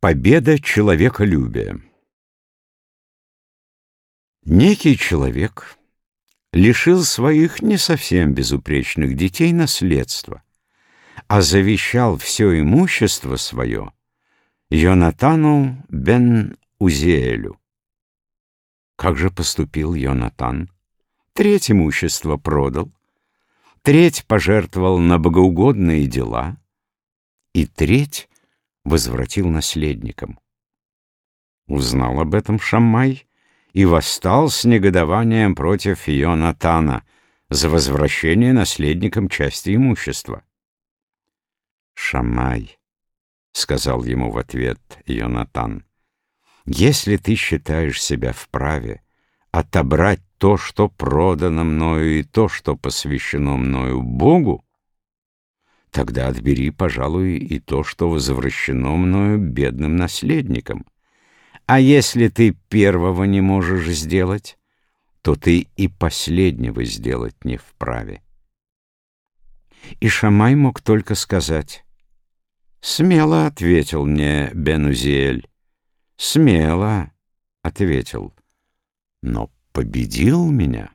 Победа человеколюбия Некий человек лишил своих не совсем безупречных детей наследства, а завещал все имущество свое Йонатану бен Узиэлю. Как же поступил Йонатан? Треть имущества продал, треть пожертвовал на богоугодные дела и треть возвратил наследникам. Узнал об этом Шаммай и восстал с негодованием против Йонатана за возвращение наследникам части имущества. «Шамай», — сказал ему в ответ Йонатан, — «если ты считаешь себя вправе отобрать то, что продано мною, и то, что посвящено мною Богу, тогда отбери, пожалуй, и то, что возвращено мною бедным наследникам. А если ты первого не можешь сделать, то ты и последнего сделать не вправе. И Шамай мог только сказать, «Смело», — ответил мне Бенузиэль, «смело», — ответил, «но победил меня».